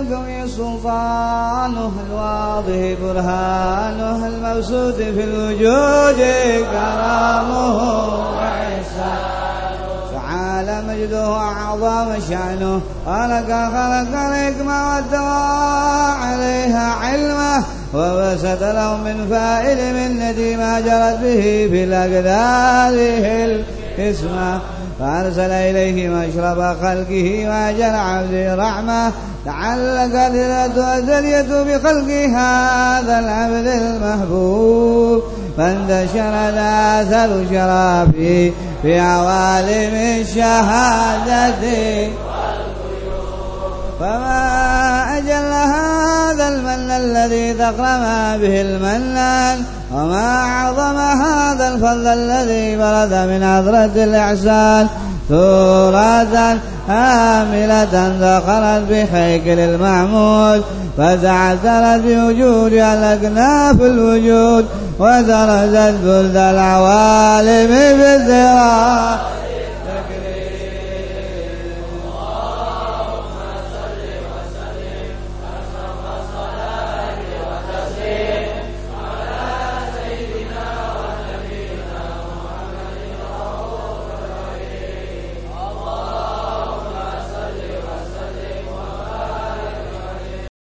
القوي سلطانه الواضح برهانه المبسوط في الوجود كرامه وإحسانه تعالى مجده وأعظم شأنه خلق خلق الحكمة والدواء عليها علمه وبسط له من فائل من ندي ما جرت به في الأقدار الاسمه فأرسل إليه مشرب خلقه وأجل عبده رحمة تعلقت الأزلية بخلق هذا العبد المحبوب. فانتشر أثر شرافه في عوالم الشهادة. فما أجل هذا المن الذي تقرم به المنان وما أعظم هذا الفضل الذي برد من حضرة الإحسان. سورة هاملة دخلت بحيكل المعمود فتعثرت بوجودها الأكناف الوجود. وترزت بلد العوالم بالذراع